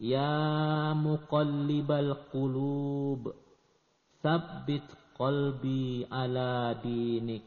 Ya muqallibal qulub Sabbit qalbi ala dinik.